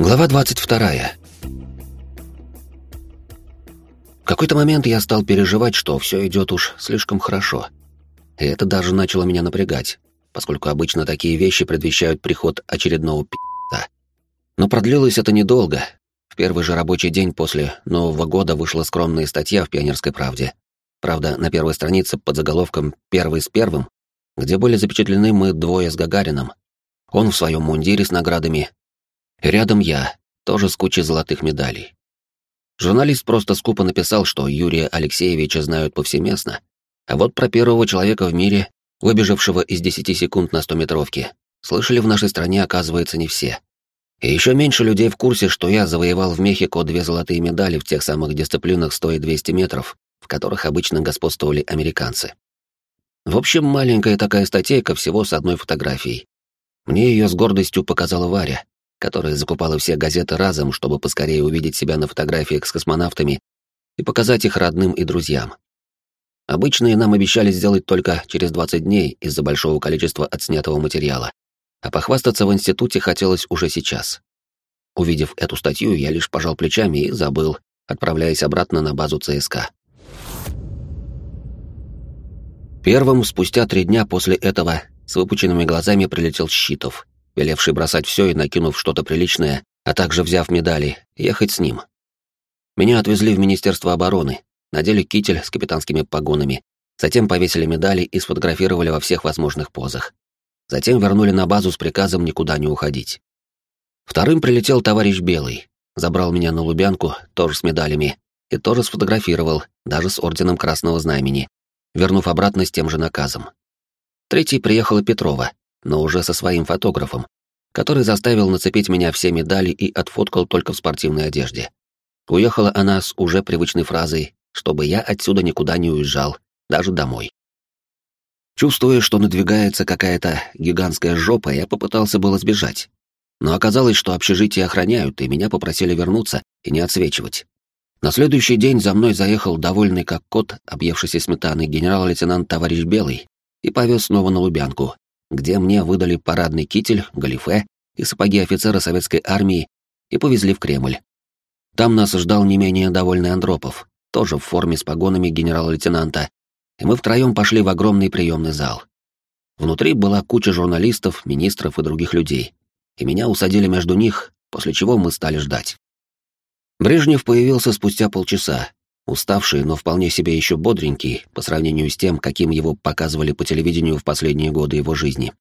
Глава 22. В какой-то момент я стал переживать, что все идет уж слишком хорошо. И это даже начало меня напрягать, поскольку обычно такие вещи предвещают приход очередного пи***а. Но продлилось это недолго. В первый же рабочий день после Нового года вышла скромная статья в «Пионерской правде». Правда, на первой странице под заголовком «Первый с первым», где были запечатлены мы двое с Гагарином. Он в своем мундире с наградами. Рядом я, тоже с кучей золотых медалей. Журналист просто скупо написал, что Юрия Алексеевича знают повсеместно, а вот про первого человека в мире, выбежавшего из 10 секунд на 100-метровке, слышали в нашей стране, оказывается, не все. И еще меньше людей в курсе, что я завоевал в Мехико две золотые медали в тех самых дисциплинах 100 и 200 метров, в которых обычно господствовали американцы. В общем, маленькая такая статейка всего с одной фотографией. Мне ее с гордостью показала Варя, которая закупала все газеты разом, чтобы поскорее увидеть себя на фотографиях с космонавтами и показать их родным и друзьям. Обычные нам обещали сделать только через 20 дней из-за большого количества отснятого материала, а похвастаться в институте хотелось уже сейчас. Увидев эту статью, я лишь пожал плечами и забыл, отправляясь обратно на базу ЦСК. Первым, спустя три дня после этого, с выпученными глазами прилетел Щитов, велевший бросать все и накинув что-то приличное, а также взяв медали, ехать с ним. Меня отвезли в Министерство обороны, надели китель с капитанскими погонами, затем повесили медали и сфотографировали во всех возможных позах. Затем вернули на базу с приказом никуда не уходить. Вторым прилетел товарищ Белый, забрал меня на Лубянку, тоже с медалями, и тоже сфотографировал, даже с орденом Красного Знамени, вернув обратно с тем же наказом. Третий приехала Петрова, но уже со своим фотографом, который заставил нацепить меня все медали и отфоткал только в спортивной одежде. Уехала она с уже привычной фразой, чтобы я отсюда никуда не уезжал, даже домой. Чувствуя, что надвигается какая-то гигантская жопа, я попытался было сбежать. Но оказалось, что общежитие охраняют, и меня попросили вернуться и не отсвечивать. На следующий день за мной заехал довольный как кот, объевшийся сметаной генерал-лейтенант товарищ Белый, и повез снова на Лубянку, где мне выдали парадный китель, галифе и сапоги офицера советской армии и повезли в Кремль. Там нас ждал не менее довольный Андропов, тоже в форме с погонами генерала-лейтенанта, и мы втроем пошли в огромный приемный зал. Внутри была куча журналистов, министров и других людей, и меня усадили между них, после чего мы стали ждать. Брежнев появился спустя полчаса, уставший, но вполне себе еще бодренький по сравнению с тем, каким его показывали по телевидению в последние годы его жизни,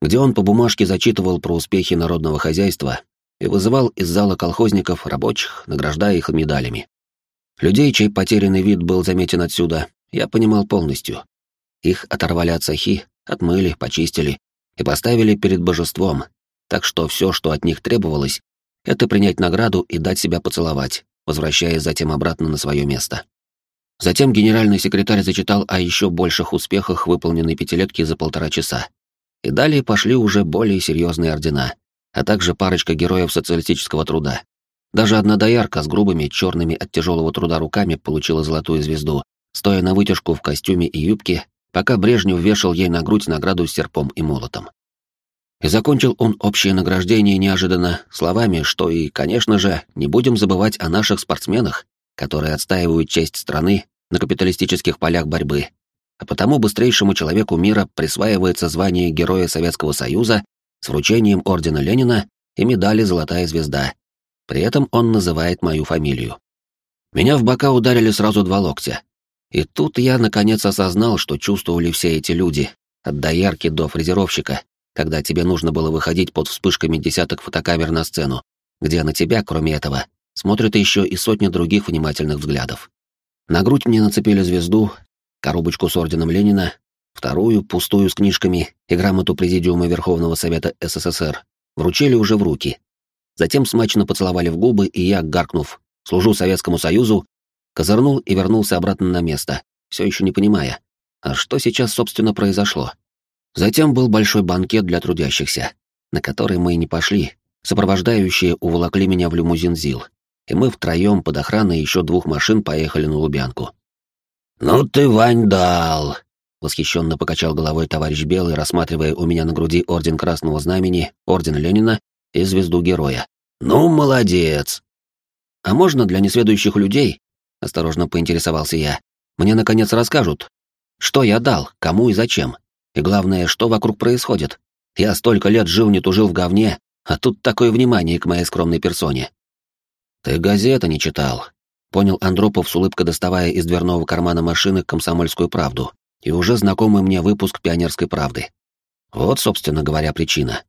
где он по бумажке зачитывал про успехи народного хозяйства и вызывал из зала колхозников, рабочих, награждая их медалями. Людей, чей потерянный вид был заметен отсюда, я понимал полностью. Их оторвали от сахи, отмыли, почистили и поставили перед божеством, так что все, что от них требовалось, это принять награду и дать себя поцеловать, возвращаясь затем обратно на свое место. Затем генеральный секретарь зачитал о еще больших успехах выполненной пятилетки за полтора часа. И далее пошли уже более серьезные ордена, а также парочка героев социалистического труда. Даже одна доярка с грубыми, черными от тяжелого труда руками получила золотую звезду, стоя на вытяжку в костюме и юбке, пока Брежнев вешал ей на грудь награду с серпом и молотом. И закончил он общее награждение неожиданно словами, что и, конечно же, не будем забывать о наших спортсменах, которые отстаивают честь страны на капиталистических полях борьбы. А потому быстрейшему человеку мира присваивается звание Героя Советского Союза с вручением Ордена Ленина и медали «Золотая звезда». При этом он называет мою фамилию. Меня в бока ударили сразу два локтя. И тут я наконец осознал, что чувствовали все эти люди, от доярки до фрезеровщика, когда тебе нужно было выходить под вспышками десяток фотокамер на сцену, где на тебя, кроме этого, смотрят еще и сотни других внимательных взглядов. На грудь мне нацепили звезду, коробочку с орденом Ленина, вторую, пустую с книжками и грамоту Президиума Верховного Совета СССР, вручили уже в руки. Затем смачно поцеловали в губы, и я, гаркнув «Служу Советскому Союзу», козырнул и вернулся обратно на место, все еще не понимая, а что сейчас, собственно, произошло. Затем был большой банкет для трудящихся, на который мы и не пошли. Сопровождающие уволокли меня в лимузин ЗИЛ, и мы втроем под охраной еще двух машин поехали на Лубянку. «Ну ты, Вань, дал!» — восхищенно покачал головой товарищ Белый, рассматривая у меня на груди орден Красного Знамени, орден Ленина и звезду Героя. Ну, молодец. А можно для несведущих людей, осторожно поинтересовался я, мне наконец расскажут, что я дал, кому и зачем, и главное, что вокруг происходит. Я столько лет жил не тужил в говне, а тут такое внимание к моей скромной персоне. Ты газеты не читал, понял Андропов с улыбкой доставая из дверного кармана машины комсомольскую правду и уже знакомый мне выпуск пионерской правды. Вот, собственно говоря, причина.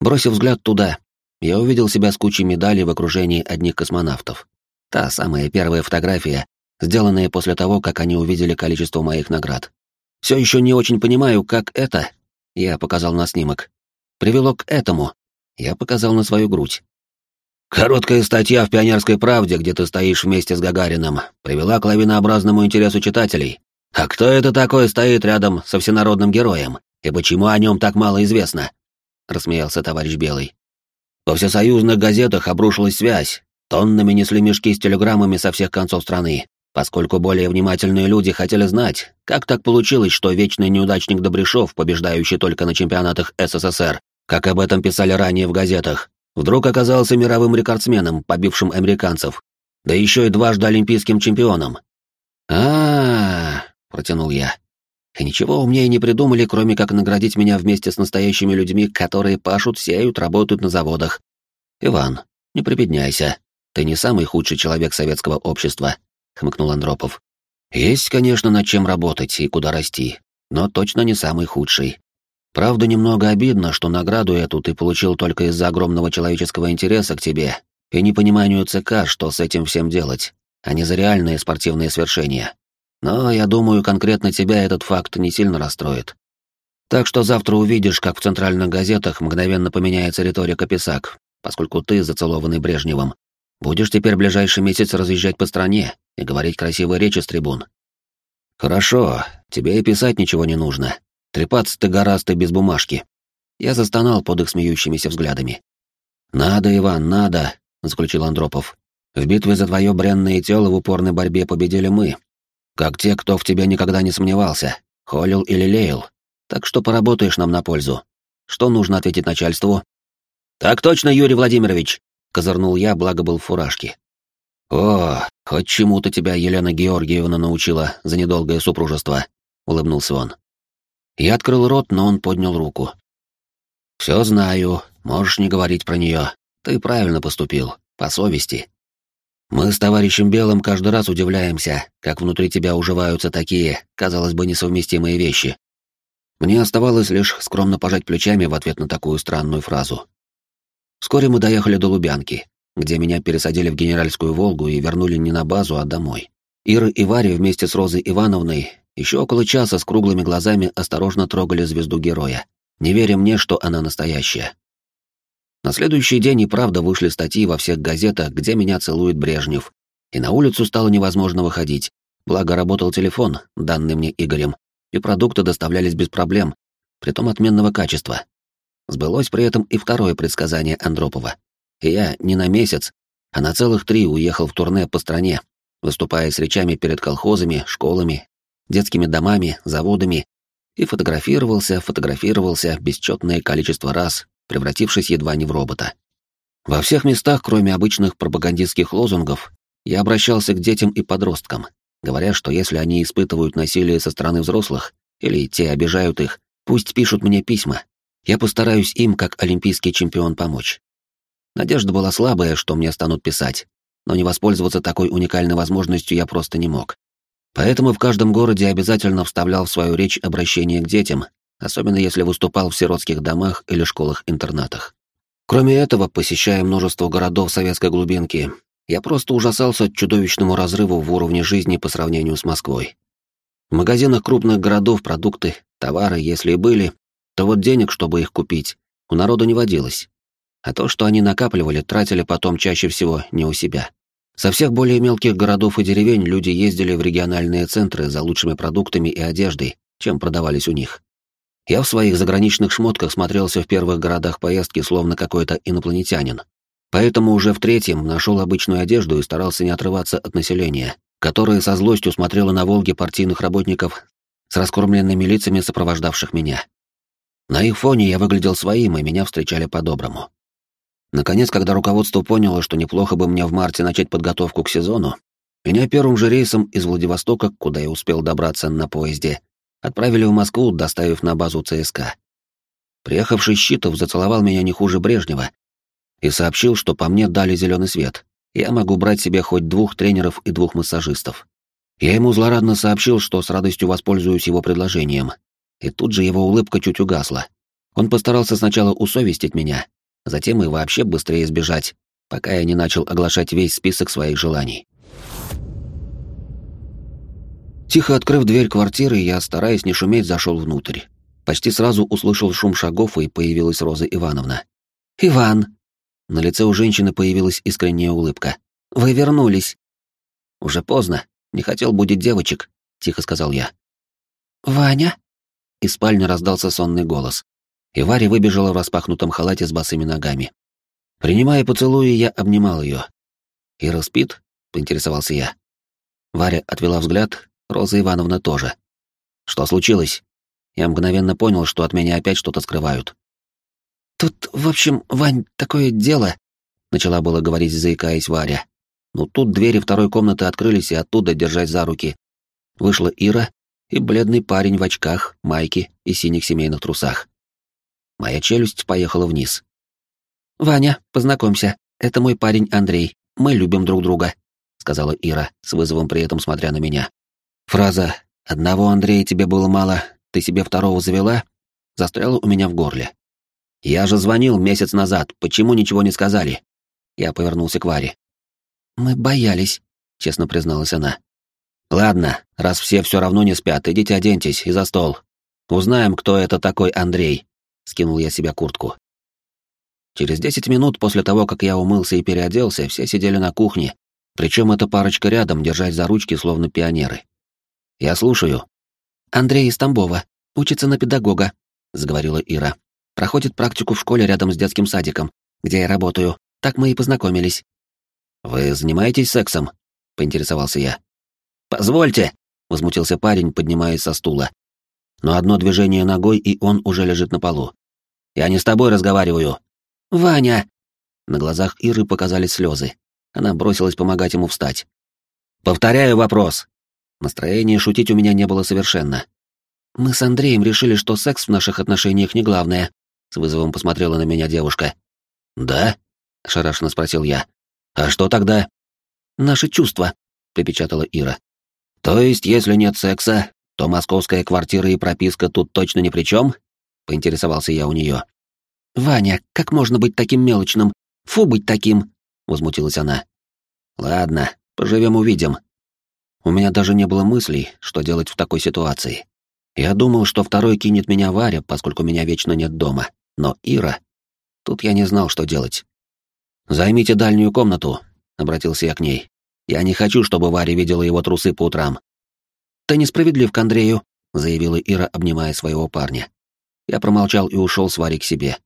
Бросив взгляд туда, я увидел себя с кучей медалей в окружении одних космонавтов. Та самая первая фотография, сделанная после того, как они увидели количество моих наград. Все еще не очень понимаю, как это, я показал на снимок, привело к этому, я показал на свою грудь. Короткая статья в «Пионерской правде», где ты стоишь вместе с Гагарином, привела к лавинообразному интересу читателей. А кто это такой стоит рядом со всенародным героем? И почему о нем так мало известно? Рассмеялся товарищ Белый. Во всесоюзных газетах обрушилась связь. Тоннами несли мешки с телеграммами со всех концов страны, поскольку более внимательные люди хотели знать, как так получилось, что вечный неудачник Добряшов, побеждающий только на чемпионатах СССР, как об этом писали ранее в газетах, вдруг оказался мировым рекордсменом, побившим американцев, да еще и дважды олимпийским чемпионом. а, -а, -а протянул я. И ничего умнее не придумали, кроме как наградить меня вместе с настоящими людьми, которые пашут, сеют, работают на заводах. Иван, не прибедняйся. Ты не самый худший человек советского общества, хмыкнул Андропов. Есть, конечно, над чем работать и куда расти, но точно не самый худший. Правда, немного обидно, что награду эту ты получил только из-за огромного человеческого интереса к тебе и непониманию ЦК, что с этим всем делать, а не за реальные спортивные свершения. Но, я думаю, конкретно тебя этот факт не сильно расстроит. Так что завтра увидишь, как в центральных газетах мгновенно поменяется риторика писак, поскольку ты, зацелованный Брежневым, будешь теперь ближайший месяц разъезжать по стране и говорить красивые речи с трибун. Хорошо, тебе и писать ничего не нужно. Трепаться ты гораздо без бумажки. Я застонал под их смеющимися взглядами. «Надо, Иван, надо», — заключил Андропов. «В битве за твое бренное тело в упорной борьбе победили мы, как те, кто в тебя никогда не сомневался, холил или лелеял. Так что поработаешь нам на пользу. Что нужно ответить начальству? Так точно, Юрий Владимирович, козырнул я, благо был в фуражке. О, хоть чему-то тебя Елена Георгиевна научила за недолгое супружество, улыбнулся он. Я открыл рот, но он поднял руку. Все знаю, можешь не говорить про нее. Ты правильно поступил, по совести. Мы с товарищем Белым каждый раз удивляемся, как внутри тебя уживаются такие, казалось бы, несовместимые вещи. Мне оставалось лишь скромно пожать плечами в ответ на такую странную фразу. Вскоре мы доехали до Лубянки, где меня пересадили в генеральскую «Волгу» и вернули не на базу, а домой. Ира и Варя вместе с Розой Ивановной еще около часа с круглыми глазами осторожно трогали звезду героя, не веря мне, что она настоящая. На следующий день и правда вышли статьи во всех газетах, где меня целует Брежнев. И на улицу стало невозможно выходить. Благо работал телефон, данный мне Игорем, и продукты доставлялись без проблем, притом отменного качества. Сбылось при этом и второе предсказание Андропова. Я не на месяц, а на целых три уехал в турне по стране, выступая с речами перед колхозами, школами, детскими домами, заводами, и фотографировался, фотографировался бесчетное количество раз, превратившись едва не в робота. Во всех местах, кроме обычных пропагандистских лозунгов, я обращался к детям и подросткам, говоря, что если они испытывают насилие со стороны взрослых, или те обижают их, пусть пишут мне письма. Я постараюсь им, как олимпийский чемпион, помочь. Надежда была слабая, что мне станут писать, но не воспользоваться такой уникальной возможностью я просто не мог. Поэтому в каждом городе обязательно вставлял в свою речь обращение к детям, особенно если выступал в сиротских домах или школах-интернатах. Кроме этого, посещая множество городов советской глубинки, я просто ужасался чудовищному разрыву в уровне жизни по сравнению с Москвой. В магазинах крупных городов продукты, товары, если и были, то вот денег, чтобы их купить, у народа не водилось. А то, что они накапливали, тратили потом чаще всего не у себя. Со всех более мелких городов и деревень люди ездили в региональные центры за лучшими продуктами и одеждой, чем продавались у них. Я в своих заграничных шмотках смотрелся в первых городах поездки словно какой-то инопланетянин. Поэтому уже в третьем нашел обычную одежду и старался не отрываться от населения, которое со злостью смотрело на Волге партийных работников с раскормленными лицами сопровождавших меня. На их фоне я выглядел своим, и меня встречали по-доброму. Наконец, когда руководство поняло, что неплохо бы мне в марте начать подготовку к сезону, меня первым же рейсом из Владивостока, куда я успел добраться на поезде, отправили в Москву, доставив на базу ЦСКА. Приехавший Щитов зацеловал меня не хуже Брежнева и сообщил, что по мне дали зеленый свет. Я могу брать себе хоть двух тренеров и двух массажистов. Я ему злорадно сообщил, что с радостью воспользуюсь его предложением. И тут же его улыбка чуть угасла. Он постарался сначала усовестить меня, затем и вообще быстрее сбежать, пока я не начал оглашать весь список своих желаний. Тихо открыв дверь квартиры, я, стараясь не шуметь, зашел внутрь. Почти сразу услышал шум шагов, и появилась Роза Ивановна. «Иван!» На лице у женщины появилась искренняя улыбка. «Вы вернулись!» «Уже поздно. Не хотел будить девочек», — тихо сказал я. «Ваня?» Из спальни раздался сонный голос, и Варя выбежала в распахнутом халате с босыми ногами. Принимая поцелуи, я обнимал ее. «Ира спит?» — поинтересовался я. Варя отвела взгляд, Роза Ивановна тоже. «Что случилось?» Я мгновенно понял, что от меня опять что-то скрывают. «Тут, в общем, Вань, такое дело», — начала было говорить, заикаясь Варя. Но тут двери второй комнаты открылись, и оттуда, держась за руки, вышла Ира и бледный парень в очках, майке и синих семейных трусах. Моя челюсть поехала вниз. «Ваня, познакомься, это мой парень Андрей, мы любим друг друга», — сказала Ира, с вызовом при этом смотря на меня. Фраза «одного Андрея тебе было мало, ты себе второго завела» застряла у меня в горле. «Я же звонил месяц назад, почему ничего не сказали?» Я повернулся к Варе. «Мы боялись», — честно призналась она. «Ладно, раз все все равно не спят, идите оденьтесь и за стол. Узнаем, кто это такой Андрей», — скинул я себя куртку. Через десять минут после того, как я умылся и переоделся, все сидели на кухне, причем эта парочка рядом, держась за ручки, словно пионеры. «Я слушаю». «Андрей из Тамбова. Учится на педагога», — заговорила Ира. «Проходит практику в школе рядом с детским садиком, где я работаю. Так мы и познакомились». «Вы занимаетесь сексом?» — поинтересовался я. «Позвольте», — возмутился парень, поднимаясь со стула. Но одно движение ногой, и он уже лежит на полу. «Я не с тобой разговариваю». «Ваня!» На глазах Иры показались слезы. Она бросилась помогать ему встать. «Повторяю вопрос. Настроения шутить у меня не было совершенно. «Мы с Андреем решили, что секс в наших отношениях не главное», — с вызовом посмотрела на меня девушка. «Да?» — ошарашенно спросил я. «А что тогда?» «Наши чувства», — припечатала Ира. «То есть, если нет секса, то московская квартира и прописка тут точно ни при чем?» — поинтересовался я у нее. «Ваня, как можно быть таким мелочным? Фу, быть таким!» — возмутилась она. «Ладно, поживем-увидим», у меня даже не было мыслей, что делать в такой ситуации. Я думал, что второй кинет меня Варя, поскольку меня вечно нет дома. Но Ира... Тут я не знал, что делать. «Займите дальнюю комнату», — обратился я к ней. «Я не хочу, чтобы Варя видела его трусы по утрам». «Ты несправедлив к Андрею», — заявила Ира, обнимая своего парня. Я промолчал и ушел с Варей к себе.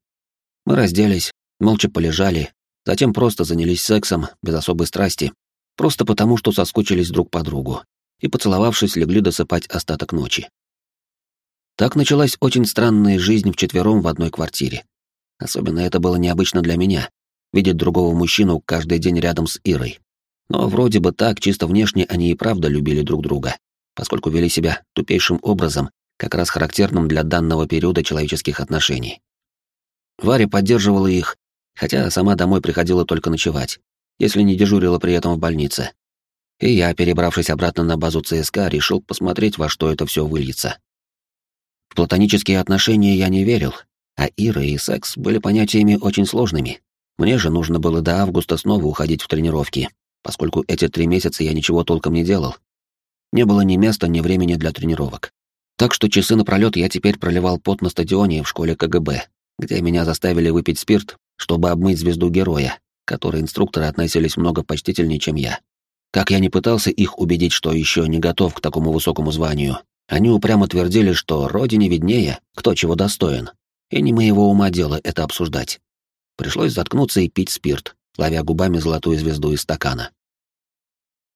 Мы разделись, молча полежали, затем просто занялись сексом, без особой страсти, просто потому, что соскучились друг по другу, и, поцеловавшись, легли досыпать остаток ночи. Так началась очень странная жизнь вчетвером в одной квартире. Особенно это было необычно для меня, видеть другого мужчину каждый день рядом с Ирой. Но вроде бы так, чисто внешне они и правда любили друг друга, поскольку вели себя тупейшим образом, как раз характерным для данного периода человеческих отношений. Варя поддерживала их, хотя сама домой приходила только ночевать, если не дежурила при этом в больнице. И я, перебравшись обратно на базу ЦСКА, решил посмотреть, во что это все выльется. В платонические отношения я не верил, а Ира и секс были понятиями очень сложными. Мне же нужно было до августа снова уходить в тренировки, поскольку эти три месяца я ничего толком не делал. Не было ни места, ни времени для тренировок. Так что часы напролёт я теперь проливал пот на стадионе в школе КГБ, где меня заставили выпить спирт, чтобы обмыть звезду героя, которой инструкторы относились много почтительнее, чем я. Как я не пытался их убедить, что еще не готов к такому высокому званию, они упрямо твердили, что родине виднее, кто чего достоин, и не моего ума дело это обсуждать. Пришлось заткнуться и пить спирт, ловя губами золотую звезду из стакана.